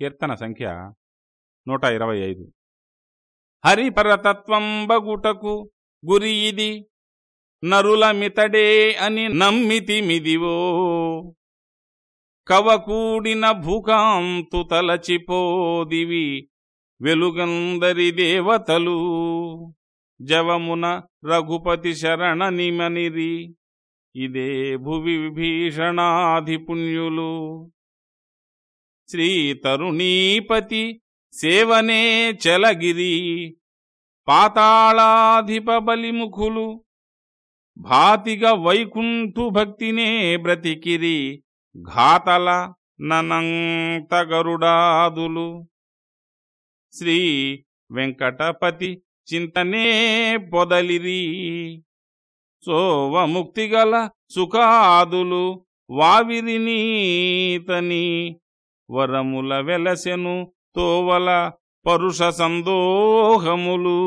కీర్తన సంఖ్య నూట ఇరవై ఐదు. హరిపరతత్వం బగుటకు గురి ఇది నరుల మితడే అని నమ్మితిమిదివో కవకూడిన భూకాంతు తలచిపోదివి వెలుగందరి దేవతలు. జవమున రఘుపతి శరణ నిమనిరి ఇదే భువి విభీషణాధిపుణ్యులు శ్రీ తరుణీపతి సేవనే చలగిరి. పాతాళాధిప బలిముఖులు వైకుంఠు భక్తినే బ్రతికిరి. ఘాతల ననంతగరుడాదులు శ్రీ వెంకటపతి చింతనే పొదలిరి. సోవముక్తిగల సుఖాదులు వావిరినీతని వరముల వెలసెను తోవల పరుష సందోహములు.